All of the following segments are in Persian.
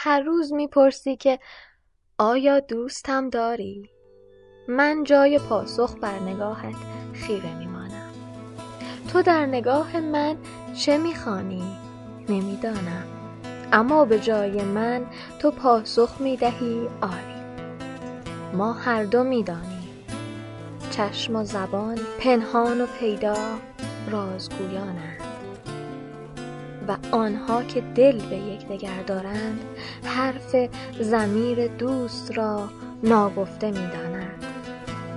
هر روز می‌پرسی که آیا دوستم داری؟ من جای پاسخ بر نگاهت خیره میمانم. تو در نگاه من چه می‌خوانی؟ نمی‌دانم. اما به جای من تو پاسخ می‌دهی آری. ما هر دو می‌دانیم. چشم و زبان پنهان و پیدا رازگویانند. و آنها که دل به یکدیگر دارند حرف زمیر دوست را ناگفته می‌دانند.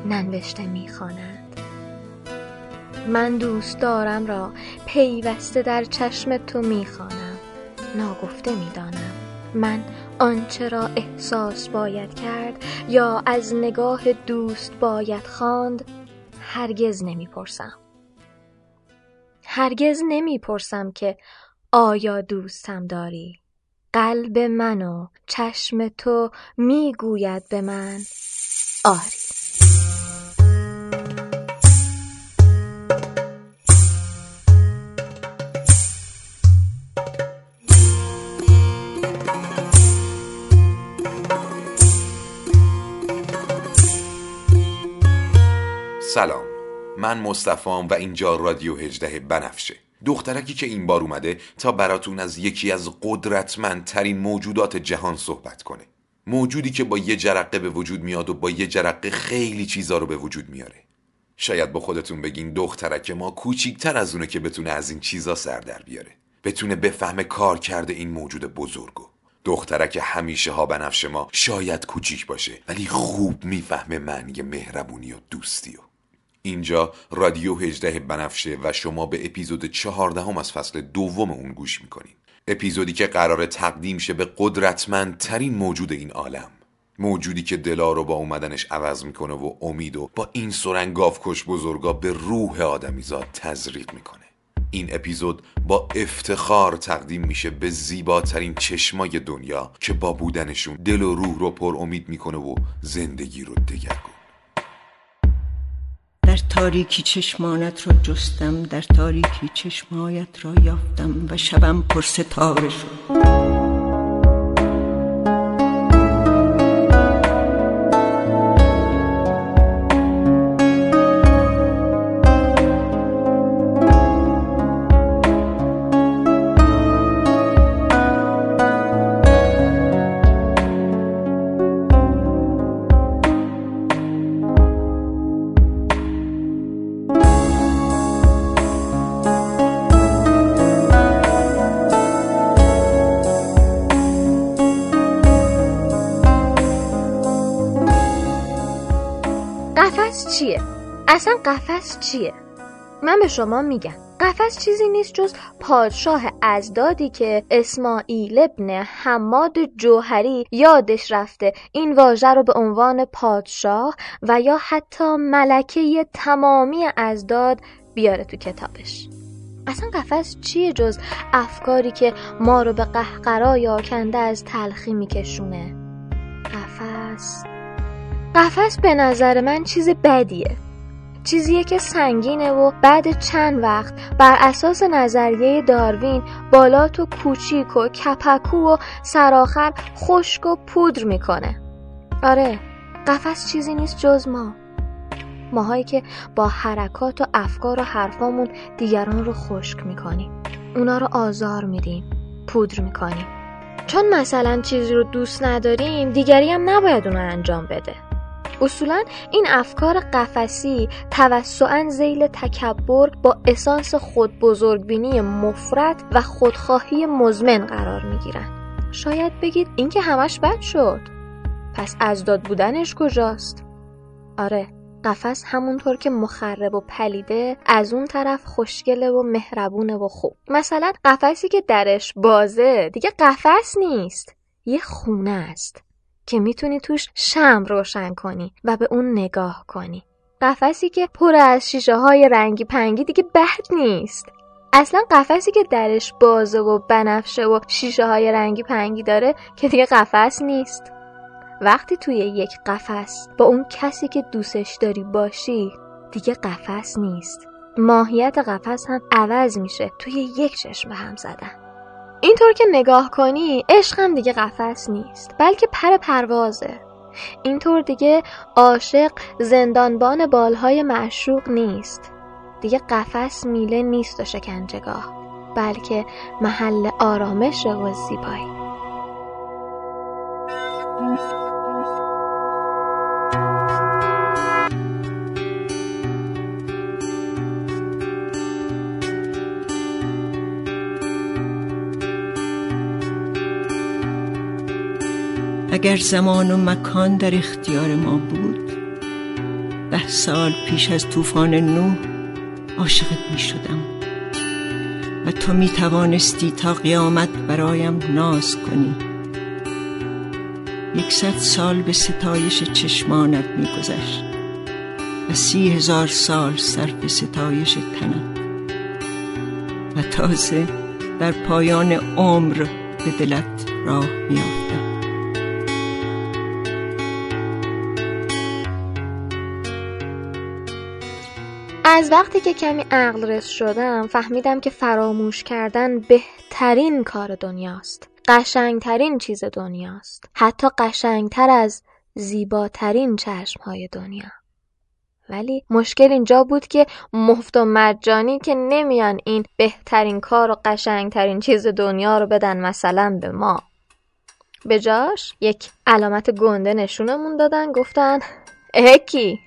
ننوشته می‌خوانند. من دوست دارم را پیوسته در چشم تو می‌خوانم. ناگفته می‌دانم. من آنچه را احساس باید کرد یا از نگاه دوست باید خواند هرگز نمی‌پرسم. هرگز نمی‌پرسم که آیا دوستم داری؟ قلب من و چشم تو می‌گوید به من. آری. سلام. من مصطفام و اینجا رادیو هجده بنفشه. دخترکی که این بار اومده تا براتون از یکی از قدرتمندترین موجودات جهان صحبت کنه. موجودی که با یه جرقه به وجود میاد و با یه جرقه خیلی چیزا رو به وجود میاره. شاید با خودتون بگین دخترک ما کوچیکتر از اونه که بتونه از این چیزا سر در بیاره. بتونه بفهمه کار کرده این موجود بزرگو دخترک همیشه ها بنفش ما شاید کوچیک باشه ولی خوب می‌فهمه معنی مهربونی و دوستی و. اینجا رادیو هجده بنفشه و شما به اپیزود چهاردهم از فصل دوم اون گوش می‌کنین اپیزودی که قرار تقدیم شه به قدرتمندترین موجود این عالم. موجودی که دلا رو با اومدنش عوض می‌کنه و امید و با این سرنگ گاوکش بزرگا به روح آدمیزاد تزریق می‌کنه. این اپیزود با افتخار تقدیم میشه به زیباترین چشمای دنیا که با بودنشون دل و روح رو پر امید می‌کنه و زندگی رو دگرگون. تاریکی چشمانت را جستم در تاریکی چشمایت را یافتم و شبم پر ستاره شد. اصلا قفس چیه؟ من به شما میگم قفس چیزی نیست جز پادشاه ازدادی که اسماعیل ابن حماد جوهری یادش رفته. این واژه رو به عنوان پادشاه و یا حتی ملکه تمامی ازداد بیاره تو کتابش. اصلا قفس چیه جز افکاری که ما رو به قهقرای آکنده از تلخی میکشونه؟ قفس. قفس به نظر من چیز بدیه. چیزیه که سنگینه و بعد چند وقت بر اساس نظریه داروین بالات و کوچیک و کپکو و سرآخر خشک و پودر می‌کنه. آره قفس چیزی نیست جز ما. ماهایی که با حرکات و افکار و حرفامون دیگران رو خشک می‌کنیم. اونا رو آزار میدیم پودر می‌کنیم. چون مثلا چیزی رو دوست نداریم دیگری هم نباید اونو انجام بده. اصولا این افکار قفسی توسعا زیل تکبر با اسانس خود بزرگبینی مفرد و خودخواهی مزمن قرار می گیرن. شاید بگید این که همش بد شد پس ازداد بودنش کجاست؟ آره قفس همونطور که مخرب و پلیده از اون طرف خوشگله و مهربونه و خوب مثلا قفسی که درش بازه دیگه قفس نیست یه خونه است که می‌تونی توش شم روشن کنی و به اون نگاه کنی. قفسی که پر از شیشه های رنگی پنگی دیگه بد نیست. اصلا قفسی که درش بازه و بنفشه و شیشه های رنگی پنگی داره که دیگه قفس نیست. وقتی توی یک قفس با اون کسی که دوستش داری باشی دیگه قفس نیست. ماهیت قفس هم عوض میشه. توی یک چشم هم زدن. اینطور که نگاه کنی عشقم دیگه قفس نیست بلکه پر پروازه. اینطور دیگه عاشق زندانبان بالهای معشوق نیست. دیگه قفس میله نیست و شکنجگاه بلکه محل آرامش و زیبایی. اگر زمان و مکان در اختیار ما بود ده سال پیش از طوفان نوح عاشقت می شدم و تو می توانستی تا قیامت برایم ناز کنی. یکصد سال به ستایش چشمانت می گذشت و سی هزار سال صرف ستایش تنت و تازه در پایان عمر به دلت راه میافتم. از وقتی که کمی عقل رس شدم فهمیدم که فراموش کردن بهترین کار دنیاست. قشنگترین چیز دنیاست. حتی قشنگتر از زیباترین چشمهای دنیا. ولی مشکل اینجا بود که مفت و مجانی که نمیان این بهترین کار و قشنگترین چیز دنیا رو بدن مثلا به ما. به جاش یک علامت گنده نشونمون دادن گفتن اکی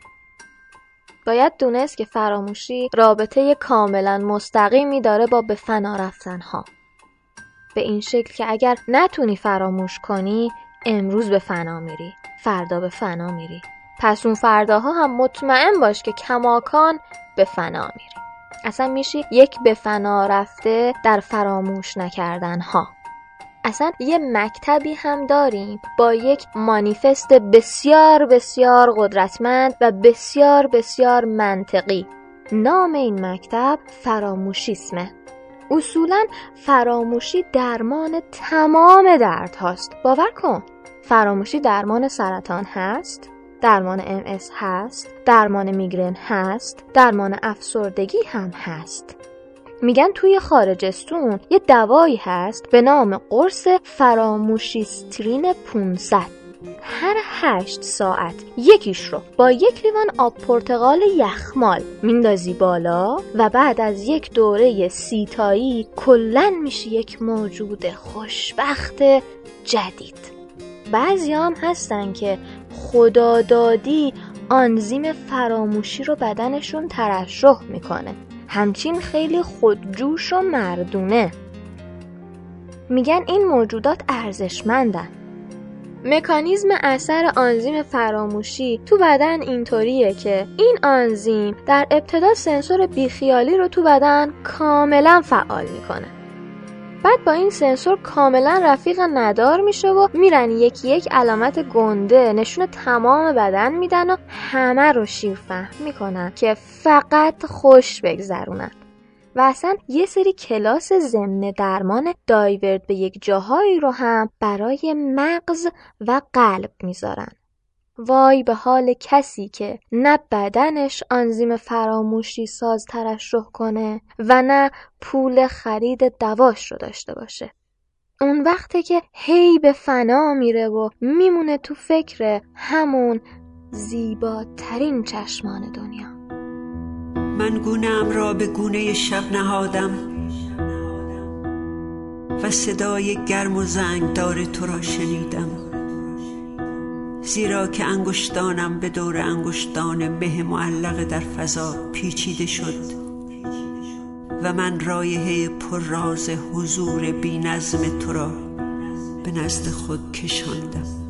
باید دونست که فراموشی رابطه کاملا مستقیمی داره با به فنا رفتن ها به این شکل که اگر نتونی فراموش کنی امروز به فنا میری فردا به فنا میری. پس اون فرداها هم مطمئن باش که کماکان به فنا میری. اصلا میشی یک به فنا رفته در فراموش نکردن ها اصلا یه مکتبی هم داریم با یک مانیفست بسیار بسیار قدرتمند و بسیار بسیار منطقی. نام این مکتب فراموشیسمه. اصولا فراموشی درمان تمام درد هاست. باور کن. فراموشی درمان سرطان هست درمان ام هست درمان میگرن هست درمان افسردگی هم هست. میگن توی خارجستون یه دوایی هست به نام قرص فراموشیسترین 500 هر هشت ساعت یکیش رو با یک لیوان آب پرتقال یخمال میندازی بالا و بعد از یک دوره سیتایی کلن میشه یک موجود خوشبخت جدید. بعضی هم هستن که خدادادی آنزیم فراموشی رو بدنشون ترشح می‌کنه. همچین خیلی خودجوش و مردونه. میگن این موجودات ارزشمندن. مکانیزم اثر آنزیم فراموشی تو بدن اینطوریه که این آنزیم در ابتدا سنسور بیخیالی رو تو بدن کاملا فعال می‌کنه. بعد با این سنسور کاملا رفیق ندار میشه و میرن یکی یک علامت گنده نشون تمام بدن میدن و همه رو شیر فهم می‌کنن که فقط خوش بگذرونن. و اصلا یه سری کلاس ضمن درمان دایورد به یک جاهایی رو هم برای مغز و قلب می‌ذارن. وای به حال کسی که نه بدنش آنزیم فراموشی ساز ترشح کنه و نه پول خرید دواش رو داشته باشه. اون وقته که هی به فنا میره و میمونه تو فکر همون زیباترین چشمان دنیا. من گونم را به گونه شب نهادم و صدای گرم و زنگ داره تو را شنیدم. زیرا که انگشتانم به دور انگشتان مه معلق در فضا پیچیده شد و من رایحه پر راز حضور بی نظم تو را به نزد خود کشاندم.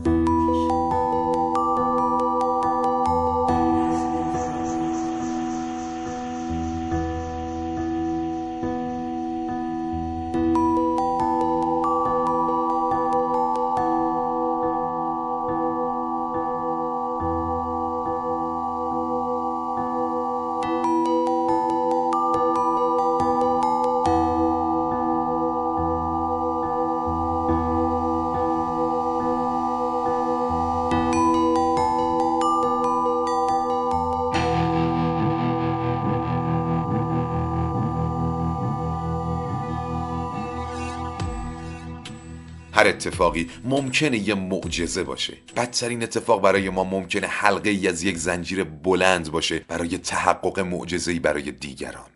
هر اتفاقی ممکنه یه معجزه باشه. بدترین اتفاق برای ما ممکنه حلقه ای از یک زنجیر بلند باشه برای تحقق معجزه‌ای برای دیگران.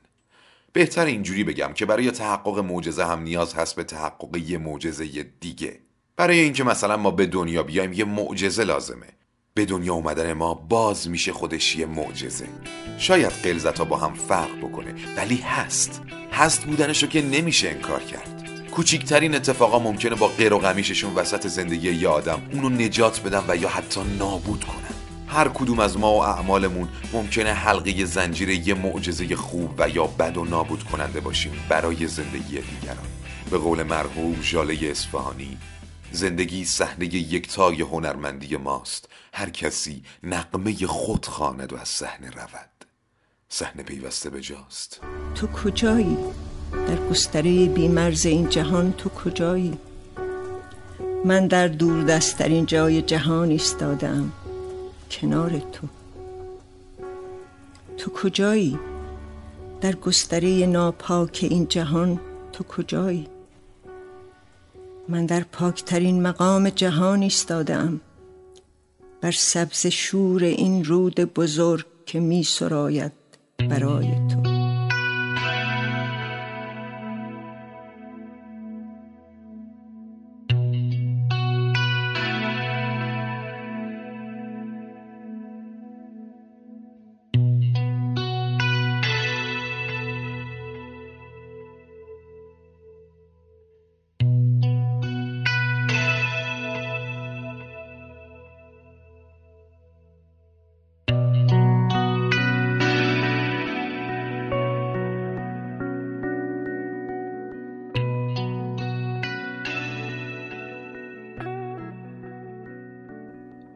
بهتر اینجوری بگم که برای تحقق معجزه هم نیاز هست به تحقق یه معجزه دیگه. برای اینکه مثلا ما به دنیا بیایم یه معجزه لازمه. به دنیا اومدن ما باز میشه خودش یه معجزه. شاید قلزت ها با هم فرق بکنه ولی هست. هست بودنشو که نمیشه انکار کرد. کوچیکترین اتفاقا ممکنه با غیر و غمیششون وسط زندگی یه آدم اونو نجات بدن و یا حتی نابود کنن. هر کدوم از ما و اعمالمون ممکنه حلقه زنجیره یه معجزه خوب و یا بد و نابود کننده باشیم برای زندگی دیگران. به قول مرحوم ژاله اصفهانی زندگی صحنه یکتای هنرمندی ماست. هر کسی نقمه خود خواند و از صحنه رود. صحنه پیوسته به جاست تو کجایی؟ در گستره بیمرز این جهان تو کجایی؟ من در دور دستترین جای جهان ایستادم کنار تو. تو کجایی؟ در گستره ناپاک این جهان تو کجایی؟ من در پاکترین مقام جهان ایستادم بر سبز شور این رود بزرگ که می سراید برای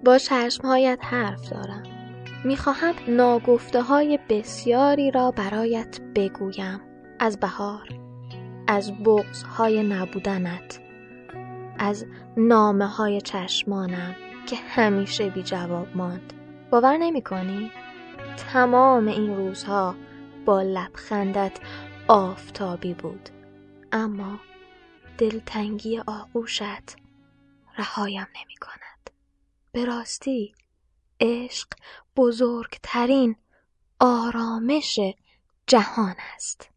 با چشمهایت حرف دارم. می‌خواهم ناگفته های بسیاری را برایت بگویم. از بهار از بغز های نبودنت از نامه های چشمانم که همیشه بی جواب ماند. باور نمی کنی؟ تمام این روزها با لبخندت آفتابی بود. اما دلتنگی آغوشت رهایم نمی کند به راستی عشق بزرگترین آرامش جهان است.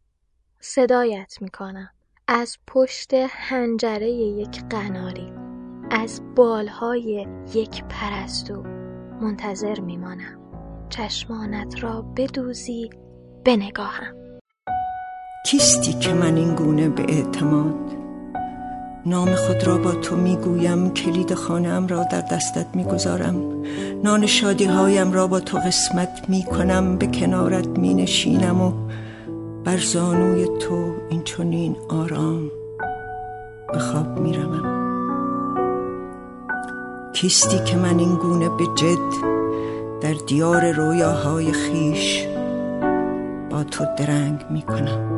صدایت می کنم از پشت هنجره یک قناری از بالهای یک پرستو منتظر میمانم. چشمانت را بدوزی بنگاهم. کیستی که من این گونه به اعتماد نام خود را با تو می‌گویم کلید خانم را در دستت می‌گذارم. نان شادی هایم را با تو قسمت می‌کنم به کنارت مینشینم و بر زانوی تو این چنین آرام به خواب می‌روم. کیستی که من این گونه به جد در دیار رویاهای خیش با تو درنگ می‌کنم.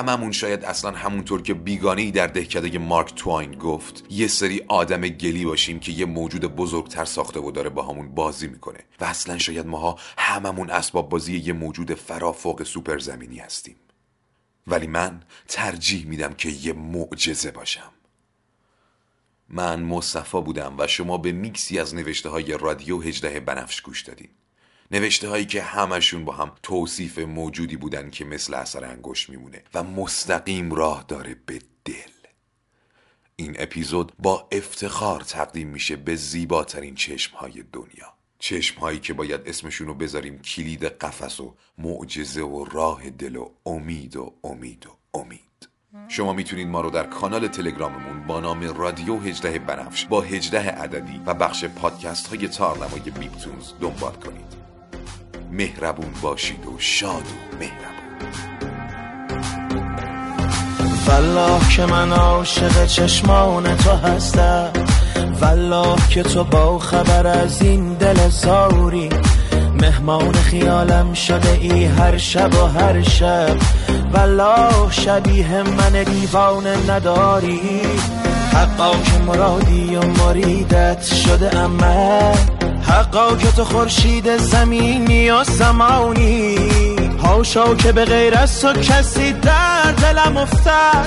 هممون شاید اصلا همونطور که بیگانه در دهکده مارک تواین گفت یه سری آدم گلی باشیم که یه موجود بزرگتر ساخته و داره با همون بازی می‌کنه. و اصلا شاید ماها هممون اسباب بازی یه موجود فرافوق سوپر زمینی هستیم. ولی من ترجیح میدم که یه معجزه باشم. من مصطفا بودم و شما به میکسی از نوشته های رادیو هجده بنفش گوش دادین. نوشته هایی که همشون با هم توصیف موجودی بودن که مثل اثر انگشت میمونه و مستقیم راه داره به دل. این اپیزود با افتخار تقدیم میشه به زیباترین چشم های دنیا. چشم هایی که باید اسمشون رو بذاریم کلید قفس و معجزه و راه دل و امید و امید و امید. شما می‌تونید ما رو در کانال تلگراممون با نام رادیو هجده بنفش با هجده عددی و بخش پادکست های تارنمای بیپتونز دنبال کنید. مهربون باشید و شاد و مهربون. والله که من عاشق چشمان تو هستم. والله که تو با خبر از این دل زاری. مهمان خیالم شده ای هر شب و هر شب. والله شبیه من دیوانه نداری. حقا که مرادی و مریدت شده اما. حقا که تو خورشید زمینی و زمانی هاشا که به غیر از تو کسی در دلم افتد.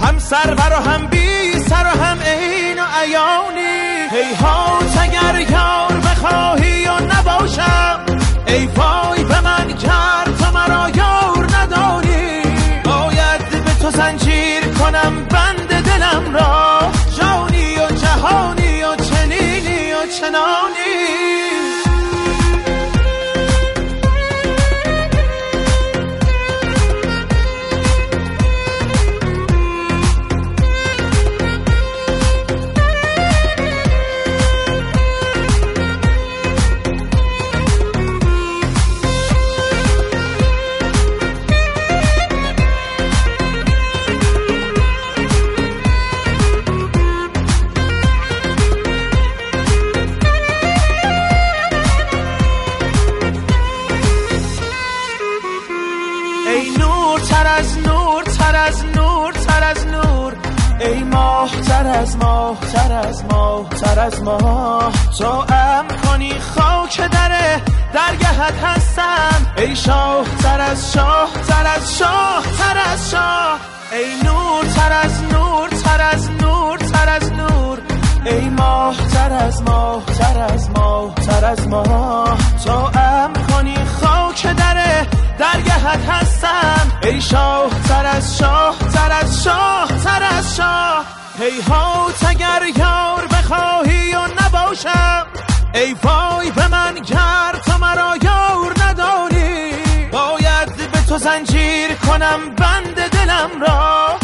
هم سرور و هم بی سر و هم عین و عیانی. هی ها اگر یار بخواهی و نباشم ای وای به من کرد تو مرا یار نداری باید به تو زنجیر کنم بند دلم را. جانی و جهانی چنانی ماه تر از ماه تر از ماه تو ام کنی خاک دره درگهت هستم. ای شاه تر از شاه تر از شاه تر از شاه. ای نور تر از نور تر از نور تر از نور. ای ماه تر از ماه تر از ماه تر از ماه تو ام کنی خاک دره درگهت هستم. ای شاه تر از شاه تر از شاه تر از شاه. هی هات اگر یار بخواهی و نباشم. ای وای به من گر تو مرا یار نداری باید به تو زنجیر کنم بند دلم را.